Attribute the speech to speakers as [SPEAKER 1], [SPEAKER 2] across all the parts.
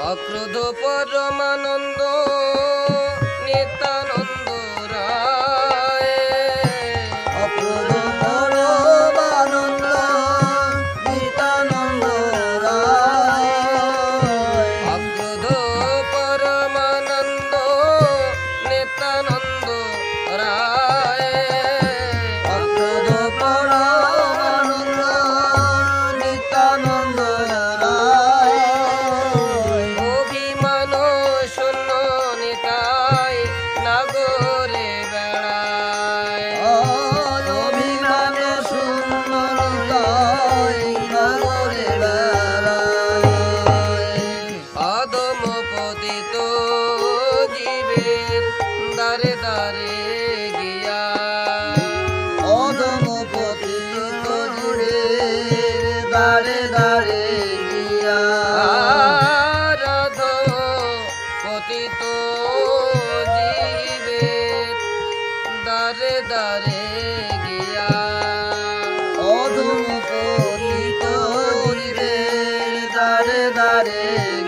[SPEAKER 1] অক্রোধ পরমানন্দ।
[SPEAKER 2] দাঁড়ে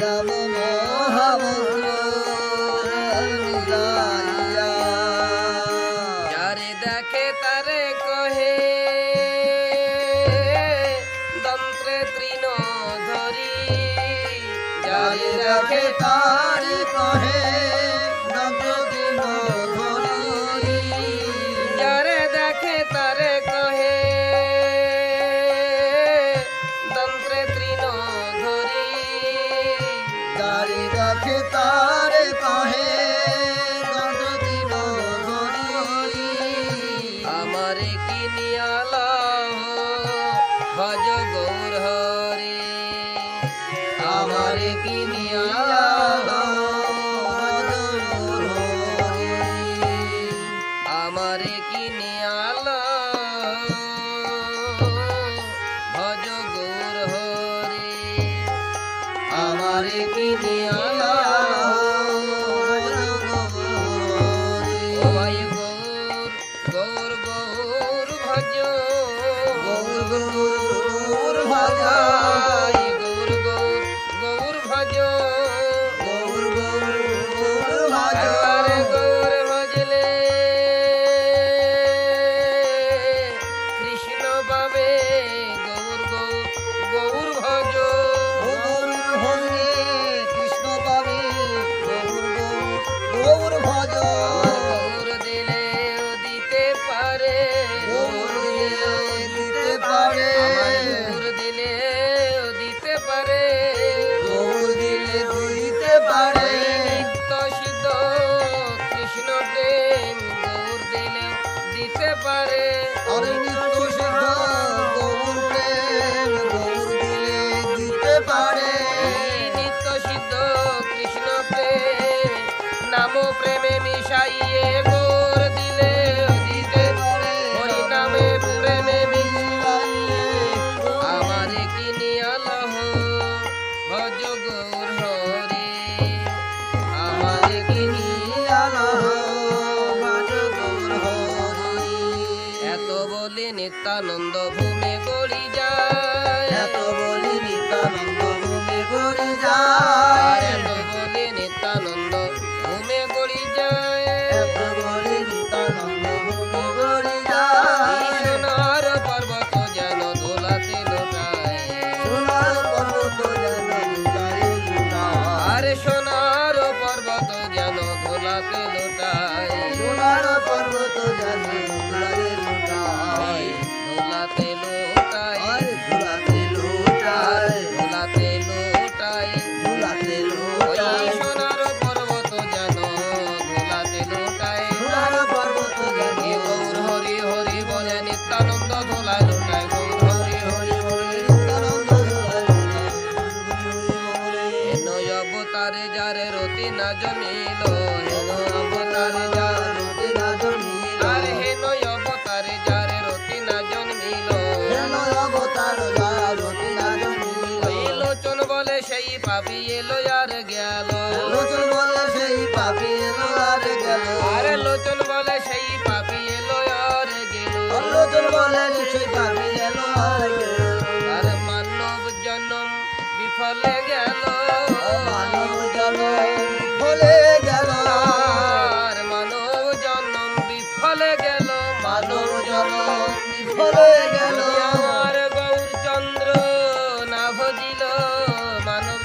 [SPEAKER 2] রাম মহামন্ত্র
[SPEAKER 1] আমারে परे на মানব জন্ম বিফলে গেল। জন্ম ফলে গেল। আর জন্ম বিফলে গেল। মানব জন্ম বিফলে গেল। আমার গৌরচন্দ্র মানব